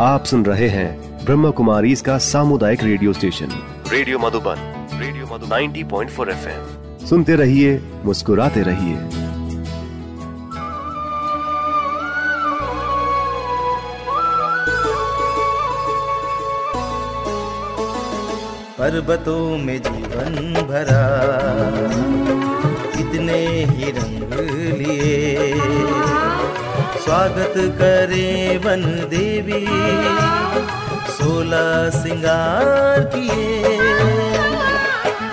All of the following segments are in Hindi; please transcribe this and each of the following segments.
आप सुन रहे हैं ब्रह्म कुमारी इसका सामुदायिक radio station. Radio Madhuban radio Madhuban. 90.4 FM. सुनते रहिए मुस्कुराते रहिए। पर्वतों में जीवन भरा कितने ही रंग लिए। स्वागत करे वन देवी। सोलह सिंगार किए।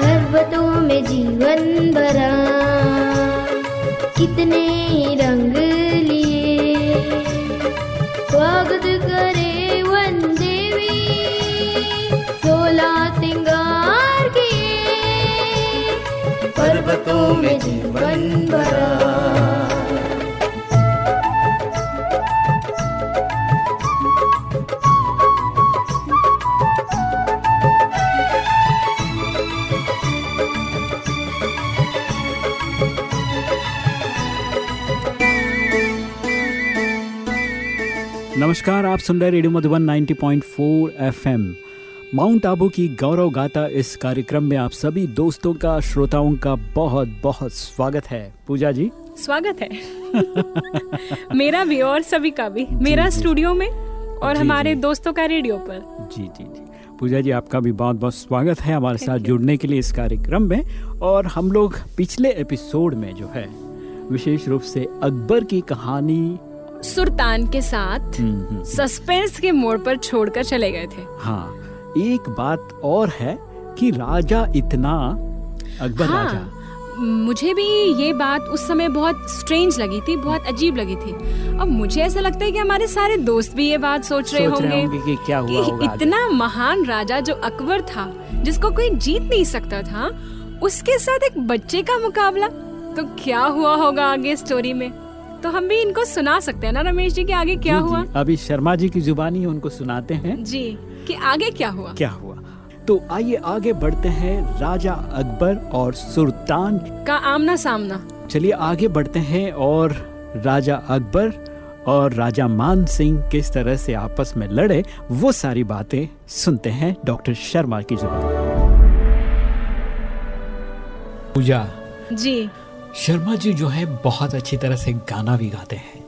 पर्वतों में जीवन भरा। कितने रंग लिए। स्वागत करे वन देवी। सोलह सिंगार किए। पर्वतों में जीवन भरा। नमस्कार आप सुन रहे radio Madhuban 90.4 FM. Mount Abu की गौरव गाथा इस कार्यक्रम में आप सभी दोस्तों का श्रोताओं का बहुत बहुत स्वागत है। पूजा जी? स्वागत है। मेरा भी और सभी का भी। मेरा स्टूडियो में और जी, हमारे जी। दोस्तों का रेडियो पर। जी जी जी। पूजा जी आपका भी बहुत बहुत स्वागत है हमारे साथ जुड़ने के लिए इस कार्यक्रम में। और हम लोग पिछले एपिसोड में जो है विशेष रूप से अकबर की कहानी सुल्तान के साथ हम्म, हम्म, सस्पेंस के मोड़ पर छोड़कर चले गए थे। हाँ एक बात और है कि राजा इतना अकबर हाँ, राजा। मुझे भी ये बात उस समय बहुत स्ट्रेंज लगी थी बहुत अजीब लगी थी। अब मुझे ऐसा लगता है कि हमारे सारे दोस्त भी ये बात सोच रहे सोच रहे होंगे होंगे कि क्या हुआ कि होगा इतना महान राजा जो अकबर था जिसको कोई जीत नहीं सकता था उसके साथ एक बच्चे का मुकाबला तो क्या हुआ होगा आगे स्टोरी में? तो हम भी इनको सुना सकते हैं ना रमेश जी के आगे क्या जी, जी, हुआ? अभी शर्मा जी की जुबानी उनको सुनाते हैं। जी कि आगे क्या हुआ? क्या हुआ? तो आइए आगे बढ़ते हैं राजा अकबर और सुल्तान। का आमना सामना। चलिए आगे बढ़ते हैं और राजा अकबर और राजा मान सिंह किस तरह से आपस में लड़े वो सारी बातें सुनते हैं डॉक्टर शर्मा की ज़ुबान। पूजा जी। शर्मा जी जो है, बहुत अच्छी तरह से गाना भी गाते हैं।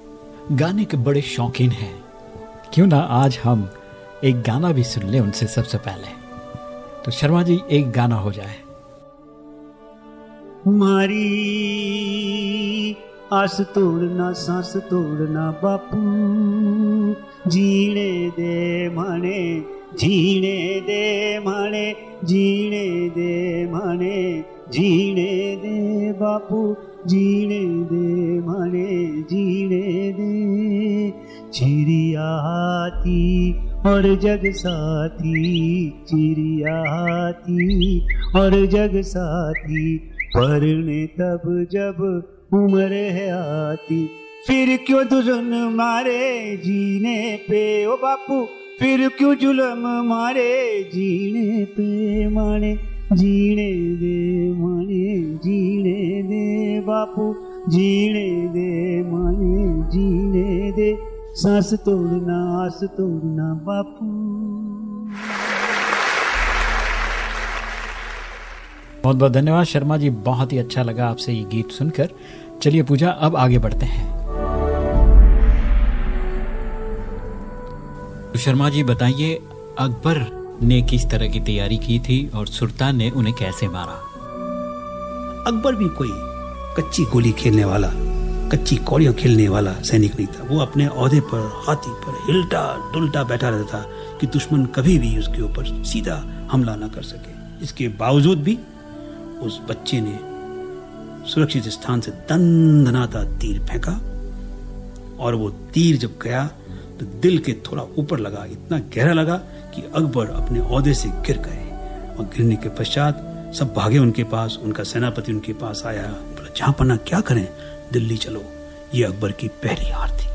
गाने के बड़े शौकीन हैं। क्यों ना आज हम एक गाना भी सुन लें उनसे सबसे पहले। तो शर्मा जी, एक गाना हो जाए। मारी, आस तोड़ना, सांस तोड़ना बापू। जीने दे माने, जीने दे माने, जीने दे माने। जीने दे बापू, जीने दे माने, जीने दे। चिड़िया हाथी और जग साथी चिड़िया हाथी और जग साथी पढ़ने तब जब उम्र है आती। फिर क्यों दुल्हन मारे जीने पे, ओ बापू? फिर क्यों जुलम मारे जीने पे, माने? जीने दे माने, जीने दे बापू, जीने दे माने, जीने दे सांस तोड़ना आस तोड़ना बापू। बहुत बहुत धन्यवाद, शर्मा जी, बहुत ही अच्छा लगा आपसे ये गीत सुनकर। चलिए पूजा, अब आगे बढ़ते हैं। तो शर्मा जी, बताइए, अकबर ने किस तरह की तैयारी की थी और सुल्तान ने उन्हें कैसे मारा? अकबर भी कोई कच्ची गोली खेलने वाला, कच्ची कौड़ियाँ खेलने वाला सैनिक नहीं था। वो अपने औहदे पर, हाथी पर हिलटा डुलटा बैठा रहता था कि दुश्मन कभी भी उसके ऊपर सीधा हमला ना कर सके। इसके बावजूद भी उस बच्चे ने सुरक्षित स्थान से दंदनाता तीर फेंका और वो तीर जब गया तो दिल के थोड़ा ऊपर लगा, इतना गहरा लगा कि अकबर अपने औहदे से गिर गए और गिरने के पश्चात सब भागे उनके पास, उनका सेनापति उनके पास आया। बोला, जहाँ पन्ना, क्या करें? दिल्ली चलो। ये अकबर की पहली हार थी।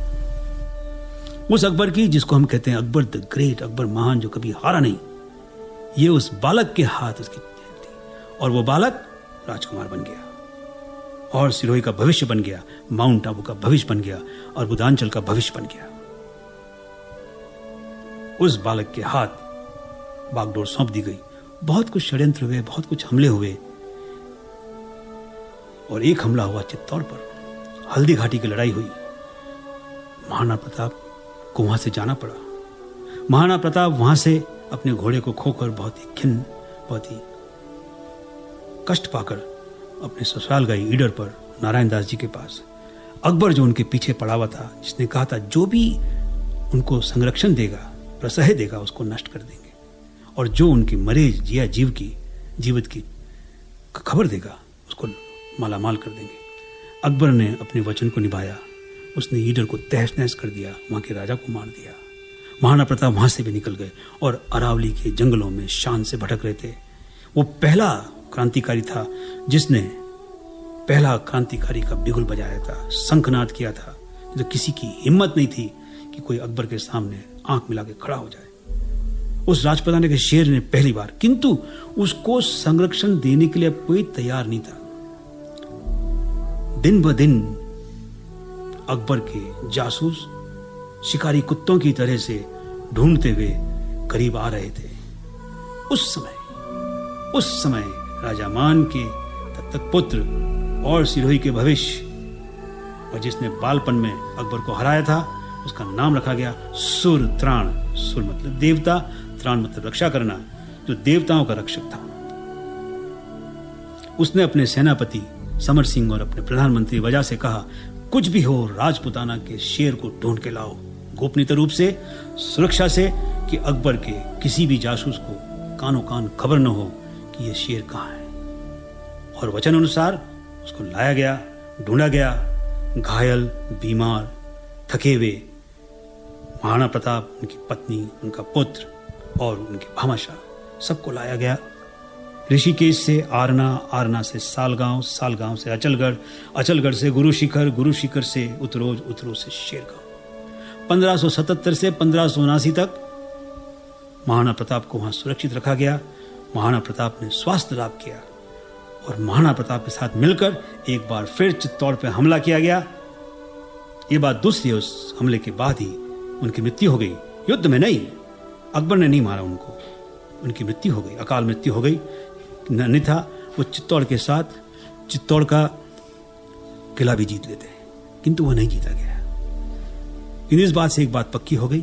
उस अकबर की, जिसको हम कहते हैं अकबर द ग्रेट, अकबर महान, जो कभी हारा नहीं, ये उस बालक के हाथ उसकी थी। और वो बालक राजकुमार बन गया। और सिरोही का भविष्य बन गया, माउंट आबू का भविष्य बन गया, और बुदांचल का भविष्य बन गया। उस बालक के हाथ बागडोर सौंप दी गई। बहुत कुछ षड्यंत्र हुए, बहुत कुछ हमले हुए। और एक हमला हुआ चित्तौड़ पर। हल्दी घाटी की लड़ाई हुई। महाराणा प्रताप को वहाँ से जाना पड़ा। महाराणा प्रताप वहाँ से अपने घोड़े को खोकर बहुत ही खिन्न, बहुत ही कष्ट पाकर अपने ससुराल गए ईडर पर नारायण दास जी के पास अकबर जो उनके पीछे पड़ा हुआ था, जिसने कहा था, जो भी उनको संरक्षण देगा प्रसह देगा, उसको नष्ट कर देंगे। और जो उनकी मरे जिया जीव की, जीवित की खबर देगा, उसको मालामाल कर देंगे। अकबर ने अपने वचन को निभाया। उसने ईडर को तहस नहस कर दिया, वहाँ के राजा को मार दिया। महाराणा प्रताप वहाँ से भी निकल गए और अरावली के जंगलों में शान से भटक रहे थे। वो पहला क्रांतिकारी था, जिसने पहला क्रांतिकारी का बिगुल बजाया था, शंखनाद किया था। जो किसी की हिम्मत नहीं थी कि कोई अकबर के सामने आँख मिला के खड़ा हो जाए। उस राजपताने के शेर ने पहली बार, किंतु उसको संरक्षण देने के लिए कोई तैयार नहीं था। दिन ब दिन अकबर के जासूस शिकारी कुत्तों की तरह से ढूंढते हुए करीब आ रहे थे। उस समय उस समय राजा मान के तब तक पुत्र और सिरोही के भविष्य, और जिसने बालपन में अकबर को हराया था उसका नाम रखा गया सुर त्राण। सुर मतलब देवता, त्राण मतलब रक्षा करना, जो देवताओं का रक्षक था। उसने अपने सेनापति समर सिंह और अपने प्रधानमंत्री वजह से कहा, कुछ भी हो, राजपुताना के शेर को ढूंढ के लाओ। गोपनीय रूप से, सुरक्षा से कि अकबर के किसी भी जासूस को कानो कान खबर न हो कि यह शेर कहाँ है। और वचन अनुसार उसको लाया गया, ढूंढा गया, घायल, बीमार, थके हुए महाराणा प्रताप, उनकी पत्नी, उनका पुत्र और उनकी भामाशाह सबको लाया गया। ऋषिकेश से आरना आरना से सालगांव सालगांव से अचलगढ़ अचलगढ़ से गुरु शिखर गुरु शिखर से उतरोज उतरोज से शेरगांव। 1577 से पंद्रह तक महाराणा प्रताप को वहाँ सुरक्षित रखा गया। महाराणा प्रताप ने स्वास्थ्य लाभ किया और महाराणा प्रताप के साथ मिलकर एक बार फिर चित्तौड़ पर हमला किया गया। ये बात दूसरी उस हमले के बाद ही उनकी मृत्यु हो गई। युद्ध में नहीं। अकबर ने नहीं मारा उनको। उनकी मृत्यु हो गई। अकाल मृत्यु हो गई। था। वो चित्तौड़ के साथ चित्तौड़ का किला भी जीत लेते किंतु वह नहीं जीता गया। इस बात से एक बात पक्की हो गई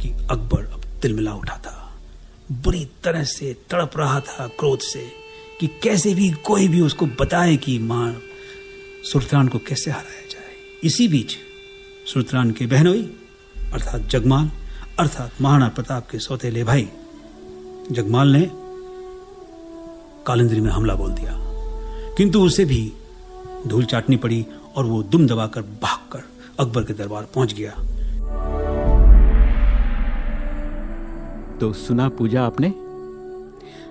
कि अकबर अब तिलमिला उठा था। बुरी तरह से तड़प रहा था क्रोध से कि कैसे भी कोई भी उसको बताए कि माँ सुल्तान को कैसे हराया जाए। इसी बीच सुल्तान के बहनोई, अर्थात जगमाल, अर्थात महाराणा प्रताप के सौतेले भाई, जगमाल ने कालिंद्री में हमला बोल दिया। किंतु उसे भी धूल चाटनी पड़ी और वो दुम दबाकर भागकर अकबर के दरबार पहुँच गया। तो सुना पूजा आपने?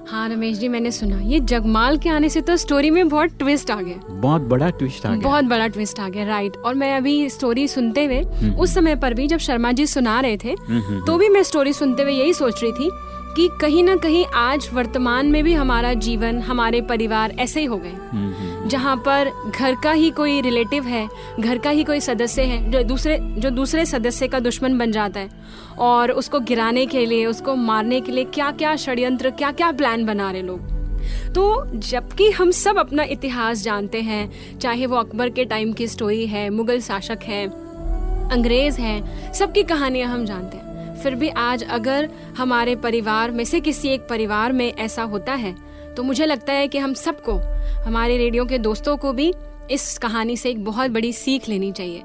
हाँ रमेश जी मैंने सुना। ये जगमाल के आने से तो स्टोरी में बहुत ट्विस्ट आ गया। बहुत बड़ा ट्विस्ट आ गया। बहुत बड़ा ट्विस्ट आ गया राइट और मैं अभी स्टोरी सुनते हुए उस समय पर भी जब शर्मा जी सुना रहे थे तो भी मैं स्टोरी सुनते हुए यही सोच रही थी कि कहीं ना कहीं आज वर्तमान में भी हमारा जीवन हमारे परिवार ऐसे ही हो गए। जहाँ पर घर का ही कोई रिलेटिव है, घर का ही कोई सदस्य है, जो दूसरे जो दूसरे सदस्य का दुश्मन बन जाता है। और उसको गिराने के लिए, उसको मारने के लिए क्या क्या षड्यंत्र क्या क्या प्लान बना रहे लोग। तो जबकि हम सब अपना इतिहास जानते हैं, चाहे वो अकबर के टाइम की स्टोरी है, मुगल शासक है, अंग्रेज़ है, सबकी कहानियाँ हम जानते हैं। फिर भी आज अगर हमारे परिवार में से किसी एक परिवार में ऐसा होता है तो मुझे लगता है कि हम सबको, हमारे रेडियो के दोस्तों को भी इस कहानी से एक बहुत बड़ी सीख लेनी चाहिए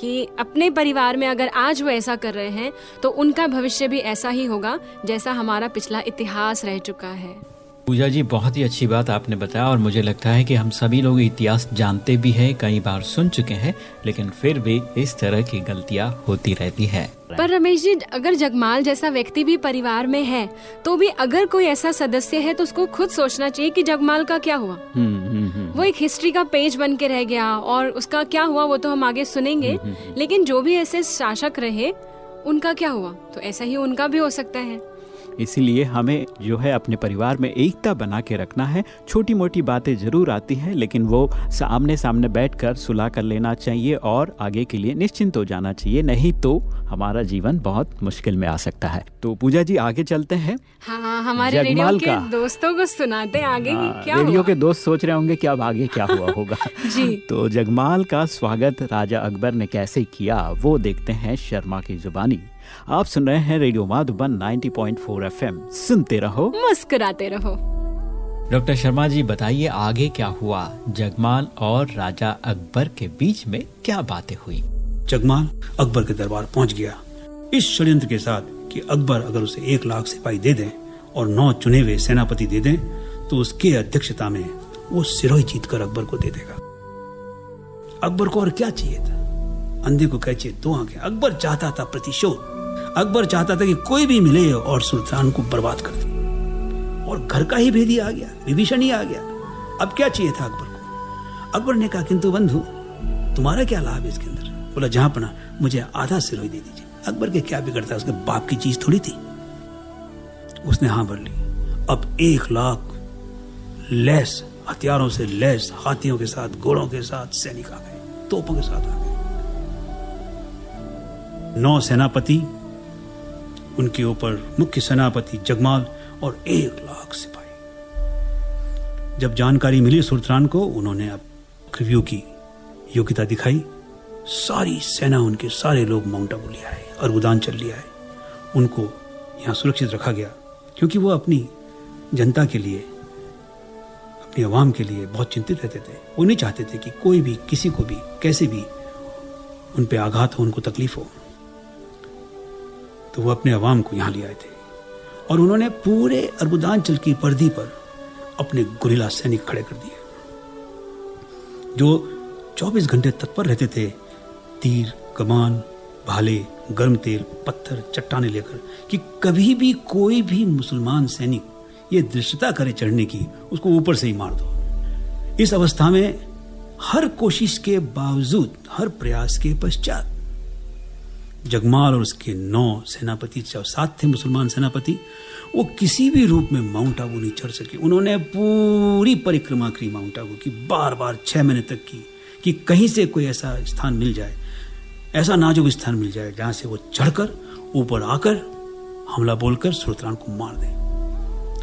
कि अपने परिवार में अगर आज वो ऐसा कर रहे हैं तो उनका भविष्य भी ऐसा ही होगा जैसा हमारा पिछला इतिहास रह चुका है। पूजा जी बहुत ही अच्छी बात आपने बताया और मुझे लगता है कि हम सभी लोग इतिहास जानते भी हैं कई बार सुन चुके हैं लेकिन फिर भी इस तरह की गलतियाँ होती रहती है। पर रमेश जी अगर जगमाल जैसा व्यक्ति भी परिवार में है तो भी अगर कोई ऐसा सदस्य है तो उसको खुद सोचना चाहिए कि जगमाल का क्या हुआ। हम्म, हम्म, हम्म। वो एक हिस्ट्री का पेज बन के रह गया और उसका क्या हुआ वो तो हम आगे सुनेंगे। लेकिन जो भी ऐसे शासक रहे उनका क्या हुआ? तो ऐसा ही उनका भी हो सकता है। इसीलिए हमें जो है अपने परिवार में एकता बना के रखना है। छोटी मोटी बातें ज़रूर आती हैं लेकिन वो सामने सामने बैठकर सुलह कर लेना चाहिए और आगे के लिए निश्चिंत हो जाना चाहिए। नहीं तो हमारा जीवन बहुत मुश्किल में आ सकता है। तो पूजा जी आगे चलते हैं। हाँ हमारे रेडियो के। दोस्तों को सुनाते आगे हाँ, क्या रेडियो के दोस्त सोच रहे होंगे कि अब आगे क्या हुआ होगा। जी। तो जगमाल का स्वागत राजा अकबर ने कैसे किया वो देखते हैं शर्मा की जुबानी। आप सुन रहे हैं रेडियो माधुबन 90.4 एफएम। सुनते रहो। मुस्कुराते रहो। डॉक्टर शर्मा जी बताइए आगे क्या हुआ? जगमाल और राजा अकबर के बीच में क्या बातें हुई? जगमाल अकबर के दरबार पहुँच गया। इस षड्यंत्र के साथ कि अकबर अगर उसे एक लाख सिपाही दे दें और नौ चुने हुए सेनापति दे दें तो उसके अध्यक्षता में वो सिरोही जीत कर अकबर को दे देगा। अकबर को और क्या चाहिए था? अंधे को क्या चाहिए दो आँखें अकबर चाहता था प्रतिशोध। अकबर चाहता था कि कोई भी मिले और सुल्तान को बर्बाद कर दे। और घर का ही भेदी आ गया, विभीषण ही आ गया। अब क्या चाहिए था अकबर को? अकबर ने कहा, किंतु बंधु, तुम्हारा क्या लाभ है इसके अंदर? बोला, जहाँ पना, मुझे आधा सिरोही दे दीजिए। अकबर के क्या बिगड़ता, उसके बाप की चीज़ थोड़ी थी? उसने हाँ भर ली, अब एक लाख लैस, हथियारों से लैस, हाथियों के साथ, घोड़ों के साथ, सैनिक आ गए, तोपों के साथ आ गए। नौ सेनापति उनके ऊपर मुख्य सेनापति जगमाल और एक लाख सिपाही। जब जानकारी मिली सुल्तान को, उन्होंने अब रिव्यू की, योग्यता दिखाई। सारी सेना उनके सारे लोग माउंट आबू ले आए चल लिया है। उनको यहाँ सुरक्षित रखा गया, क्योंकि वो अपनी जनता के लिए, अपनी आवाम के लिए बहुत चिंतित रहते थे। वो नहीं चाहते थे कि कोई भी, किसी को भी, कैसे भी उन पे आघात हो, उनको तकलीफ़ हो। तो वो अपने अवाम को यहाँ ले आए थे। और उन्होंने पूरे अरबुदांचल की पर्दी पर अपने गुरिल्ला सैनिक खड़े कर दिए। जो 24 घंटे तत्पर रहते थे, तीर, कमान, भाले, गर्म तेल, पत्थर, चट्टाने लेकर, कि कभी भी कोई भी मुसलमान सैनिक ये दृश्यता करे चढ़ने की, उसको ऊपर से ही मार दो। इस अवस्था में हर कोशिश के बावजूद, हर प्रयास के पश्चात जगमाल और उसके नौ सेनापति सात थे मुसलमान सेनापति, वो किसी भी रूप में माउंट आबू नहीं चढ़ सके। उन्होंने पूरी परिक्रमा की माउंट आबू की बार बार छह महीने तक की, कि कहीं से कोई ऐसा स्थान मिल जाए, ऐसा नाजुक स्थान मिल जाए, जहाँ से वो चढ़कर, ऊपर आकर, हमला बोलकर सुल्तान को मार दे।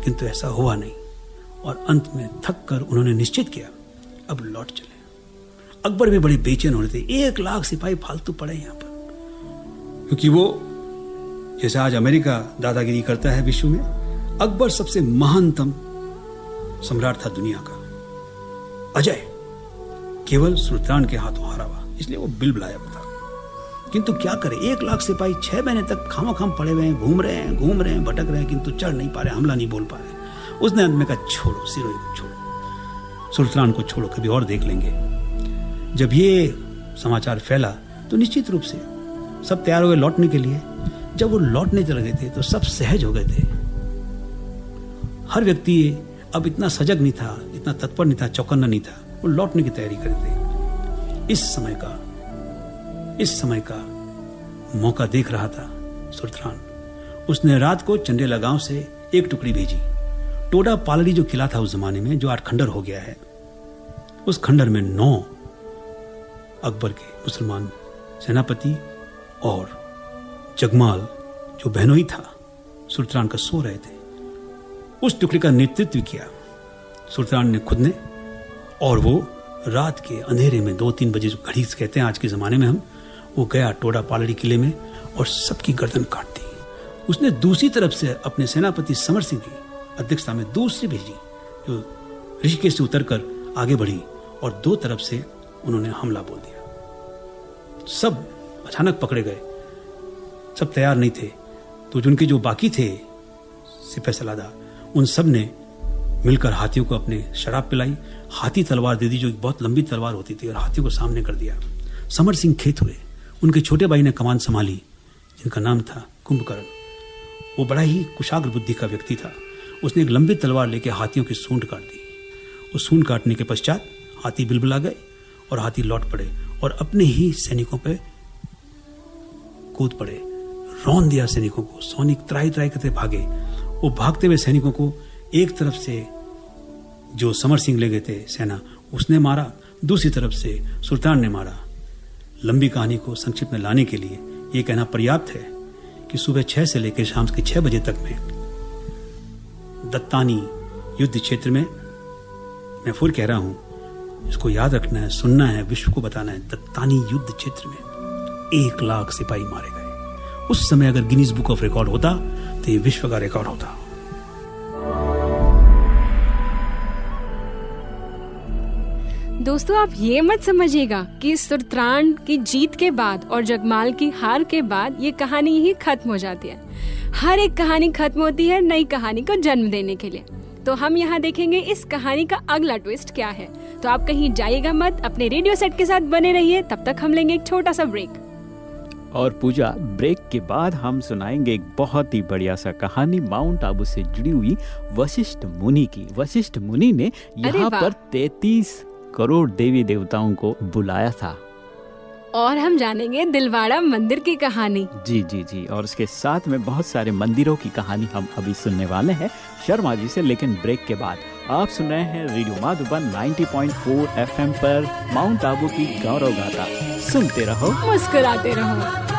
किंतु ऐसा हुआ नहीं, और अंत में थक कर उन्होंने निश्चित किया, अब लौट चले। अकबर भी बड़े बेचैन हो रहे थे, एक लाख सिपाही फालतू पड़े यहाँ पर। क्योंकि वो, जैसे आज अमेरिका दादागिरी करता है विश्व में, अकबर सबसे महानतम सम्राट था दुनिया का। अजय केवल सुल्तान के हाथों हारा हुआ, इसलिए वो बिल बुलाया था। किंतु क्या करे, एक लाख सिपाही छह महीने तक खामो खाम पड़े हुए हैं, घूम रहे हैं, घूम रहे हैं, भटक रहे हैं, किंतु चढ़ नहीं पा रहे, हमला नहीं बोल पा रहे। उसने अंत में कहा, छोड़ो, सिरोही को छोड़ो। सुल्तान को छोड़ो, कभी और देख लेंगे। जब ये समाचार फैला तो निश्चित रूप से सब तैयार हो गए लौटने के लिए। जब वो लौटने चले गए थे तो सब सहज हो गए थे। हर व्यक्ति अब इतना सजग नहीं था, इतना तत्पर नहीं था, चौकन्ना नहीं था। वो लौटने की तैयारी कर थे। इस समय का, इस समय का मौका देख रहा था सुल्तान। उसने रात को चंडेला गाँव से एक टुकड़ी भेजी। टोडा पालड़ी जो किला था उस जमाने में, जो आठ खंडर हो गया है, उस खंडर में नौ अकबर के मुसलमान सेनापति और जगमाल, जो बहनोई था सुल्तान का सो रहे थे। उस टुकड़े का नेतृत्व किया। सुल्तान ने खुद ने, और वो रात के अंधेरे में दो तीन बजे जो घड़ी कहते हैं, आज के ज़माने में हम, वो गया टोडा पालड़ी किले में और सबकी गर्दन काट दी। उसने दूसरी तरफ़ से अपने सेनापति समर सिंह की अध्यक्षता में दूसरी भेजी, जो ऋषिकेश से उतरकर आगे बढ़ी और दो तरफ़ से उन्होंने हमला बोल दिया। सब अचानक पकड़े गए। सब तैयार नहीं थे। तो जिनके जो बाकी थे, सिपह उन सबने मिलकर हाथियों को अपने शराब पिलाई। हाथी तलवार दे दी, जो एक बहुत लंबी तलवार होती थी, और हाथियों को सामने कर दिया। समर सिंह खेत हुए। उनके छोटे भाई ने कमान संभाली, जिनका नाम था कुंभकर्ण। वो बड़ा ही कुशाग्र बुद्धि का व्यक्ति था। उसने एक लंबी तलवार लेके हाथियों की सूंड काट दी। उस सूंड काटने के पश्चात हाथी बिलबिला गए, और हाथी लौट पड़े, और अपने ही सैनिकों पे कूद पड़े। रौन दिया सैनिकों को। सैनिक त्राई त्राई करते भागे। वो भागते हुए सैनिकों को एक तरफ़ से जो समर सिंह ले गए थे सेना, उसने मारा। दूसरी तरफ़ से सुल्तान ने मारा। लंबी कहानी को संक्षिप्त में लाने के लिए यह कहना पर्याप्त है कि सुबह छह से लेकर शाम के छह बजे तक में दत्तानी युद्ध क्षेत्र में, मैं फिर कह रहा हूँ, इसको याद रखना है, सुनना है, विश्व को बताना है, दत्तानी युद्ध क्षेत्र में। एक लाख सिपाही मारे गए। उस समय अगर गिनीज बुक ऑफ़ रिकॉर्ड होता तो ये विश्व का रिकॉर्ड होता। दोस्तों, आप ये मत समझिएगा कि सुरत्रान की जीत के बाद और जगमाल की हार के बाद ये कहानी ही खत्म हो जाती है। हर एक कहानी खत्म होती है नई कहानी को जन्म देने के लिए। तो हम यहाँ देखेंगे इस कहानी का अगला ट्विस्ट क्या है। तो आप कहीं जाइएगा मत, अपने रेडियो सेट के साथ बने रहिए, तब तक हम लेंगे एक छोटा सा ब्रेक और पूजा ब्रेक के बाद हम सुनाएँगे एक बहुत ही बढ़िया सा कहानी माउंट आबू से जुड़ी हुई वशिष्ठ मुनि की। वशिष्ठ मुनि ने यहाँ पर तैतीस करोड़ देवी देवताओं को बुलाया था। और हम जानेंगे दिलवाड़ा मंदिर की कहानी। जी जी जी और उसके साथ में बहुत सारे मंदिरों की कहानी हम अभी सुनने वाले हैं शर्मा जी से लेकिन ब्रेक के बाद। आप सुन रहे हैं रेडियो माधुबन 90.4 एफएम पर माउंट आबू की गौरव गाथा। सुनते रहो। मुस्कुराते रहो।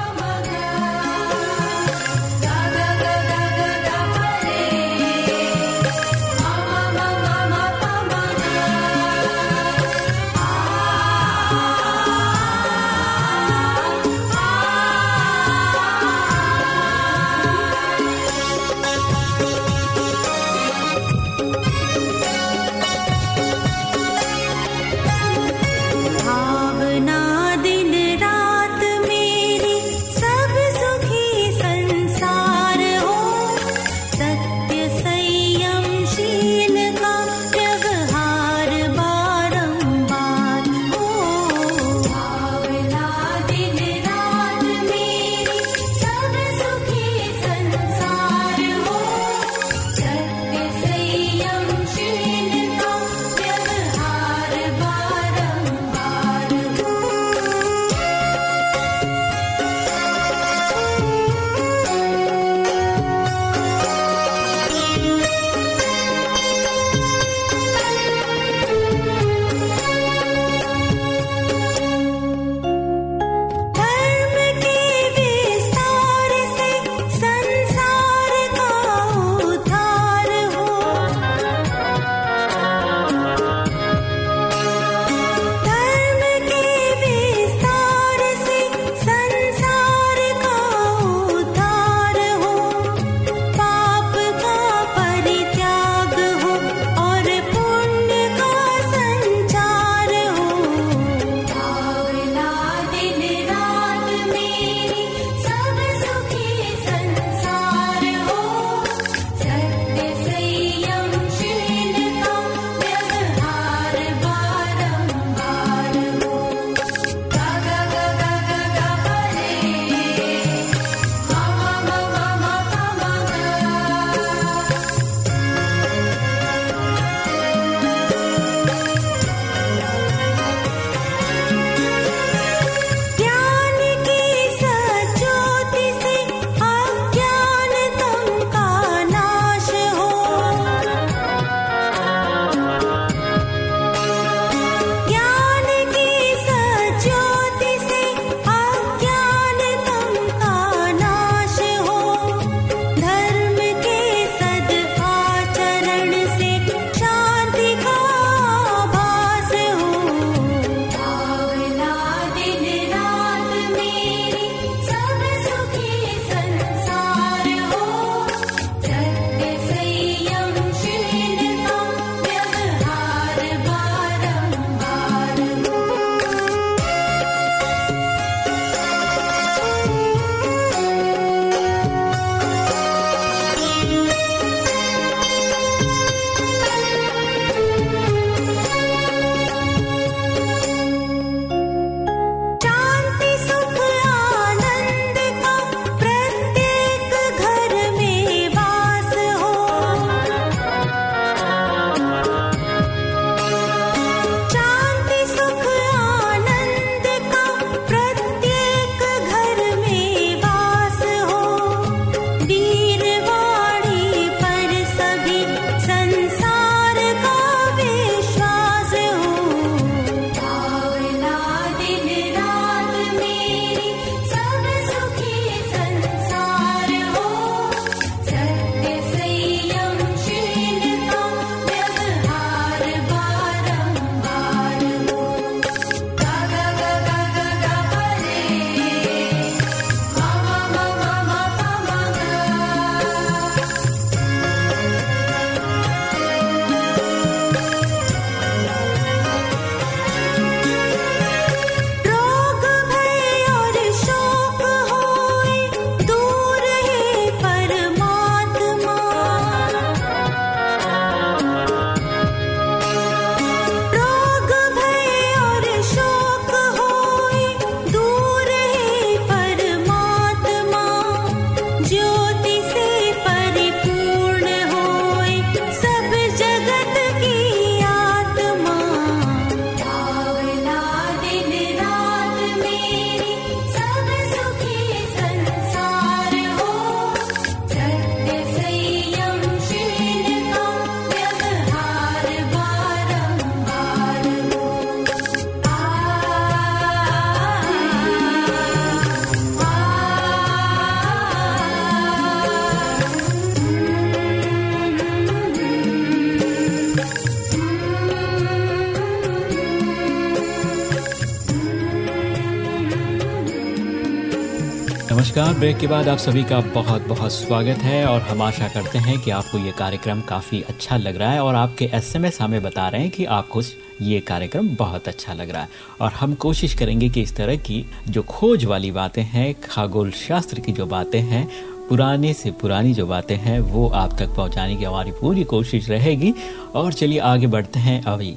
नमस्कार। ब्रेक के बाद आप सभी का बहुत बहुत स्वागत है और हम आशा करते हैं कि आपको ये कार्यक्रम काफ़ी अच्छा लग रहा है और आपके एसएमएस हमें बता रहे हैं कि आपको ये कार्यक्रम बहुत अच्छा लग रहा है। और हम कोशिश करेंगे कि इस तरह की जो खोज वाली बातें हैं, खगोल शास्त्र की जो बातें हैं, पुराने से पुरानी जो बातें हैं, वो आप तक पहुँचाने की हमारी पूरी कोशिश रहेगी। और चलिए आगे बढ़ते हैं अभी।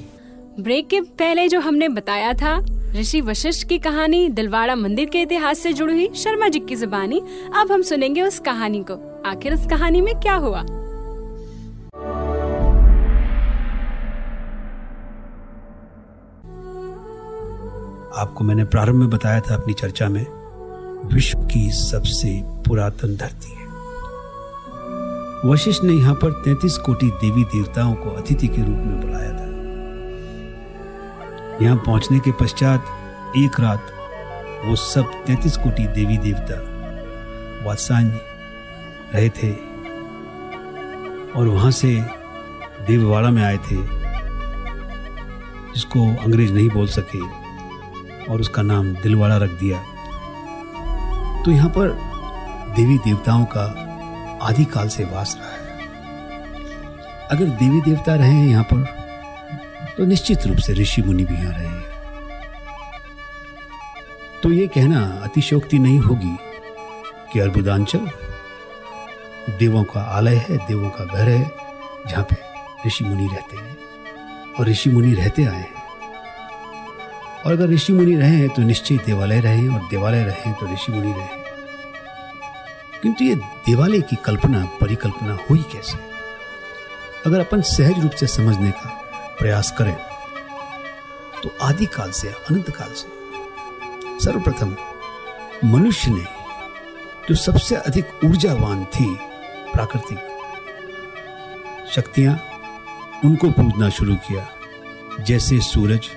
ब्रेक के पहले जो हमने बताया था ऋषि वशिष्ठ की कहानी दिलवाड़ा मंदिर के इतिहास से जुड़ी हुई शर्मा जी की जुबानी। अब हम सुनेंगे उस कहानी को। आखिर उस कहानी में क्या हुआ? आपको मैंने प्रारंभ में बताया था अपनी चर्चा में, विश्व की सबसे पुरातन धरती है। वशिष्ठ ने यहाँ पर 33 कोटि देवी देवताओं को अतिथि के रूप में बुलाया था। यहाँ पहुँचने के पश्चात एक रात वो सब तैतीस कोटि देवी देवता वात्सान्य रहे थे और वहाँ से देववाड़ा में आए थे, जिसको अंग्रेज़ नहीं बोल सके और उसका नाम दिलवाड़ा रख दिया। तो यहाँ पर देवी देवताओं का आदिकाल से वास रहा है। अगर देवी देवता रहे हैं यहाँ पर तो निश्चित रूप से ऋषि मुनि भी यहाँ रहे तो ये कहना अतिशोक्ति नहीं होगी कि अर्बुदांचल देवों का आलय है, देवों का घर है, जहाँ पे ऋषि मुनि रहते हैं। और ऋषि मुनि रहते आए हैं। और अगर ऋषि मुनि रहे हैं तो निश्चय देवालय रहे, और देवालय रहे तो ऋषि मुनि रहे। किंतु ये देवालय की कल्पना, परिकल्पना हुई कैसे? अगर अपन सहज रूप से समझने का प्रयास करें। तो आदि काल से अनंत काल से, सर्वप्रथम मनुष्य ने जो सबसे अधिक ऊर्जावान थी प्राकृतिक शक्तियाँ, उनको पूजना शुरू किया। जैसे सूरज,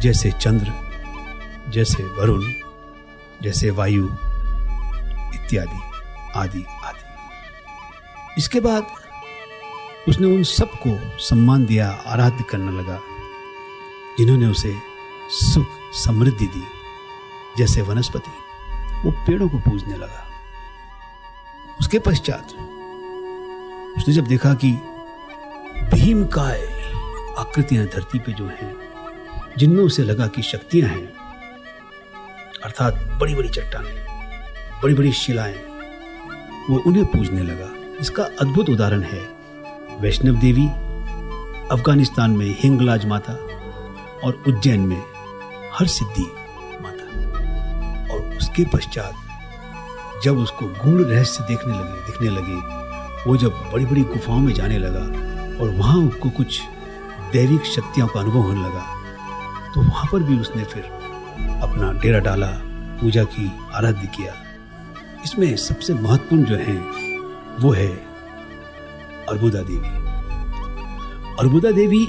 जैसे चंद्र, जैसे वरुण, जैसे वायु, इत्यादि, आदि आदि। इसके बाद उसने उन सबको सम्मान दिया, आराध्य करने लगा, जिन्होंने उसे सुख, समृद्धि दी, जैसे वनस्पति, वो पेड़ों को पूजने लगा। उसके पश्चात उसने जब देखा कि भीम काय आकृतियाँ धरती पे जो हैं, जिनमें उसे लगा कि शक्तियाँ हैं, अर्थात बड़ी बड़ी चट्टानें बड़ी बड़ी शिलाएँ, वो उन्हें पूजने लगा। इसका अद्भुत उदाहरण है वैष्णव देवी, अफ़गानिस्तान में हिंगलाज माता और उज्जैन में हर सिद्धि माता। और उसके पश्चात जब उसको गूढ़ रहस्य देखने लगे, दिखने लगे, वो जब बड़ी बड़ी गुफाओं में जाने लगा और वहाँ उसको कुछ दैविक शक्तियों का अनुभव होने लगा तो वहाँ पर भी उसने फिर अपना डेरा डाला, पूजा की, आराध्य किया। इसमें सबसे महत्वपूर्ण जो है, वो है अर्बुदा देवी। अर्बुदा देवी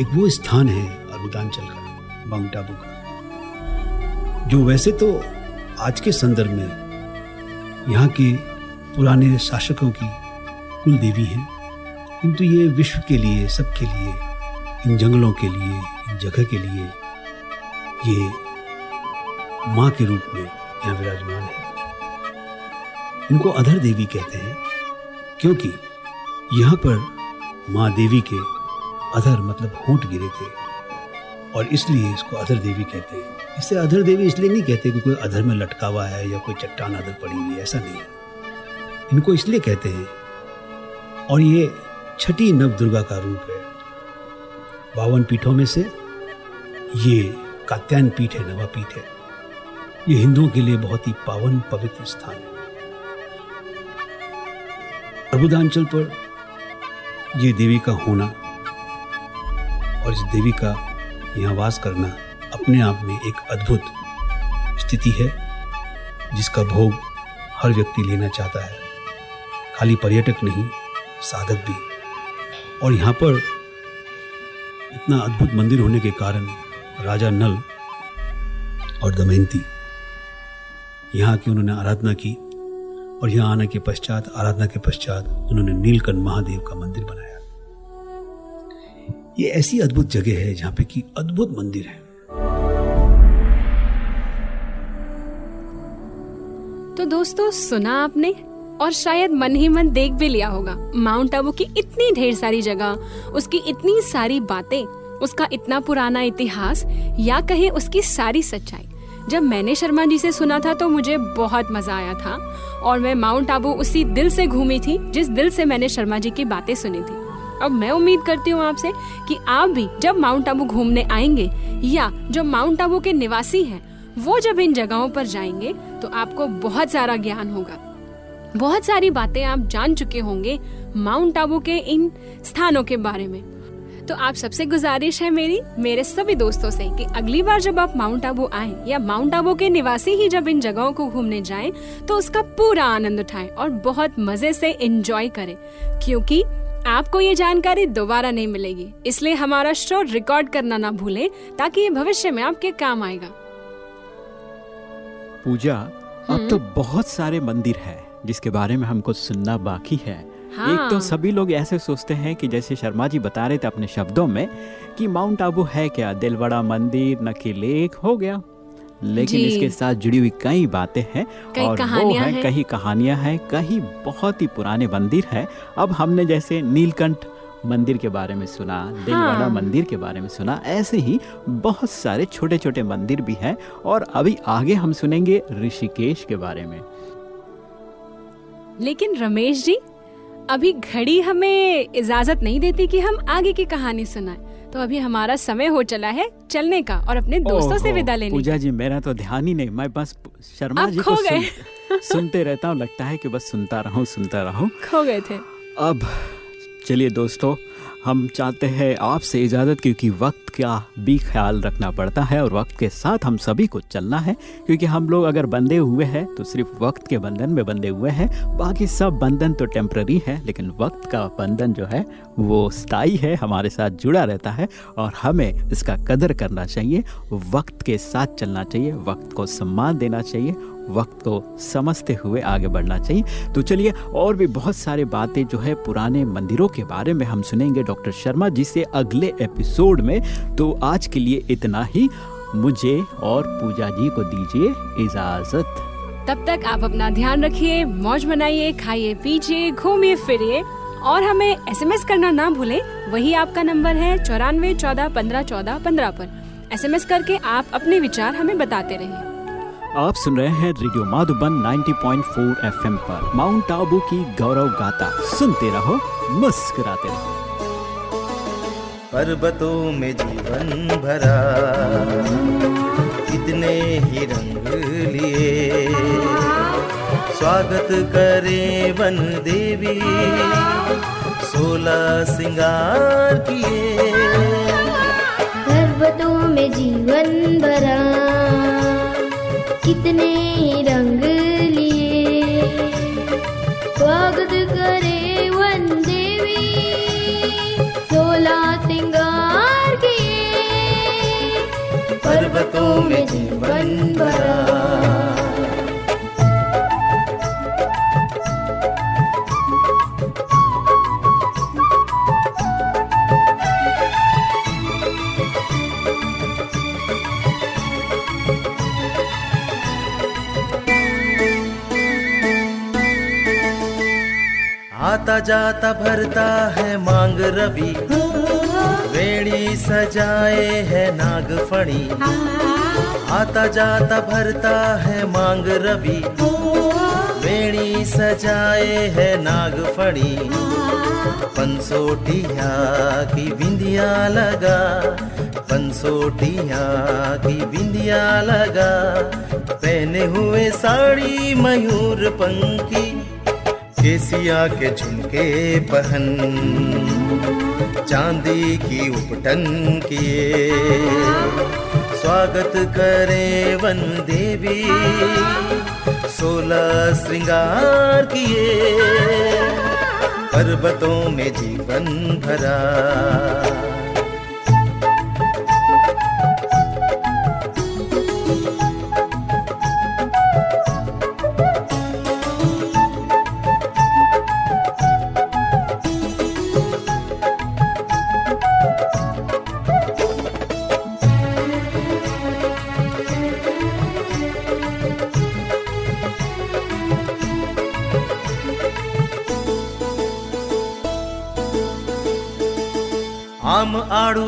एक वो स्थान है, अर्बुदांचल का, माउंट आबू का, जो वैसे तो आज के संदर्भ में यहाँ के पुराने शासकों की कुल देवी हैं, किंतु ये विश्व के लिए, सबके लिए, इन जंगलों के लिए, इन जगह के लिए ये माँ के रूप में यहाँ विराजमान है। इनको अधर देवी कहते हैं, क्योंकि यहाँ पर माँ देवी के अधर मतलब होंठ गिरे थे और इसलिए इसको अधर देवी कहते हैं। इसे अधर देवी इसलिए नहीं कहते कि कोई अधर में लटका हुआ है या कोई चट्टान अधर पड़ी हुई ऐसा नहीं इनको इसलिए कहते हैं। और ये छठी नव दुर्गा का रूप है। बावन पीठों में से ये कात्यायन पीठ है, नवा पीठ है। ये हिंदुओं के लिए बहुत ही पावन पवित्र स्थान है। अर्बुदांचल पर ये देवी का होना और इस देवी का यहाँ वास करना अपने आप में एक अद्भुत स्थिति है, जिसका भोग हर व्यक्ति लेना चाहता है। खाली पर्यटक नहीं, साधक भी। और यहाँ पर इतना अद्भुत मंदिर होने के कारण राजा नल और दमयंती, यहाँ की उन्होंने आराधना की। और यहाँ आने के पश्चात, आराधना के पश्चात उन्होंने नीलकंठ महादेव का मंदिर बनाया। ये ऐसी अद्भुत जगह है जहाँ पे कि अद्भुत मंदिर है। तो दोस्तों, सुना आपने? और शायद मन ही मन देख भी लिया होगा माउंट आबू की इतनी ढेर सारी जगह, उसकी इतनी सारी बातें, उसका इतना पुराना इतिहास, या कहीं उसकी सारी सच्चाई। जब मैंने शर्मा जी से सुना था तो मुझे बहुत मज़ा आया था और मैं माउंट आबू उसी दिल से घूमी थी, जिस दिल से मैंने शर्मा जी की बातें सुनी थी। अब मैं उम्मीद करती हूँ आपसे कि आप भी जब माउंट आबू घूमने आएँगे या जो माउंट आबू के निवासी हैं, वो जब इन जगहों पर जाएँगे तो आपको बहुत सारा ज्ञान होगा। बहुत सारी बातें आप जान चुके होंगे माउंट आबू के इन स्थानों के बारे में। तो आप सबसे गुजारिश है मेरी मेरे सभी दोस्तों से कि अगली बार जब आप माउंट आबू आए या माउंट आबू के निवासी ही जब इन जगहों को घूमने जाएँ तो उसका पूरा आनंद उठाएँ और बहुत मज़े से एंजॉय करें। क्योंकि आपको ये जानकारी दोबारा नहीं मिलेगी इसलिए हमारा शो रिकॉर्ड करना ना भूलें ताकि ये भविष्य में आपके काम आएगा। पूजा अब तो बहुत सारे मंदिर है जिसके बारे में हमको सुनना बाकी है। हाँ। एक तो सभी लोग ऐसे सोचते हैं कि जैसे शर्मा जी बता रहे थे अपने शब्दों में कि माउंट आबू है क्या दिलवाड़ा मंदिर नकी लेक हो गया लेकिन इसके साथ जुड़ी हुई कई बातें हैं और वो है हैं। कई कहानियाँ हैं कई बहुत ही पुराने मंदिर हैं अब हमने जैसे नीलकंठ मंदिर के बारे में सुना दिलवाड़ा हाँ। मंदिर के बारे में सुना ऐसे ही बहुत सारे छोटे छोटे मंदिर भी हैं और अभी आगे हम सुनेंगे ऋषिकेश के बारे में लेकिन रमेश जी अभी घड़ी हमें इजाज़त नहीं देती कि हम आगे की कहानी सुनाएँ। तो अभी हमारा समय हो चला है चलने का और अपने दोस्तों से विदा लेने पूजा जी मेरा तो ध्यान ही नहीं मैं बस शर्मा जी को गए। सुन, सुनते रहता हूँ लगता है कि बस सुनता रहूँ सुनता रहूँ। खो गए थे। अब चलिए दोस्तों हम चाहते हैं आपसे इजाज़त, क्योंकि वक्त का भी ख्याल रखना पड़ता है और वक्त के साथ हम सभी को चलना है। क्योंकि हम लोग अगर बंधे हुए हैं तो सिर्फ़ वक्त के बंधन में बंधे हुए हैं। बाकी सब बंधन तो टेम्प्ररी है, लेकिन वक्त का बंधन जो है, वो स्थायी है, हमारे साथ जुड़ा रहता है। और हमें इसका कदर करना चाहिए, वक्त के साथ चलना चाहिए, वक्त को सम्मान देना चाहिए वक्त को समझते हुए आगे बढ़ना चाहिए। तो चलिए, और भी बहुत सारे बातें जो है पुराने मंदिरों के बारे में हम सुनेंगे डॉक्टर शर्मा जी से अगले एपिसोड में। तो आज के लिए इतना ही। मुझे और पूजा जी को दीजिए इजाज़त। तब तक आप अपना ध्यान रखिए, मौज मनाइए, खाइए, पीजिए, घूमिए, फिरिए। और हमें एसएमएस करना ना भूलें, वही आपका नंबर है चौरानवे चौदह पंद्रह चौदह पंद्रह पर। एसएमएस करके आप अपने विचार हमें बताते रहिए। आप सुन रहे हैं रेडियो माधुबन 90.4 एफएम पर। माउंट आबू की गौरव गाथा। सुनते रहो मुस्कुराते रहो। पर्वतों में जीवन भरा कितने ही रंग लिए। स्वागत करे वन देवी सोलह सिंगार किए। पर्वतों में जीवन भरा कितने रंग लिए। स्वागत करे वन देवी सोलह सिंगार किए। पर्वतों में आता जाता भरता है मांग रवि। वेणी सजाए है नागफणी आता जाता भरता है मांग रवि। वेणी सजाए है नागफणी पंसोटिया की बिंदिया लगा। पंसोटिया की बिंदिया लगा। पहने हुए साड़ी मयूर पंखी। केसिया के झुमके पहन, चांदी की उपटन किए। स्वागत करे वन देवी सोलह श्रृंगार किए। पर्वतों में जीवन भरा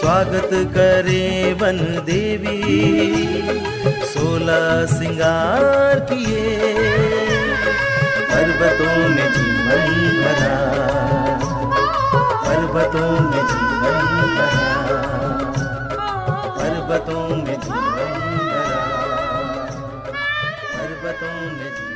स्वागत करे वन देवी। सोलह सिंगार किए, पर्वतों में जीवन भरा। पर्वतों में जीवन भरा। पर्वतों में जीवन भरा। पर्वतों में जीवन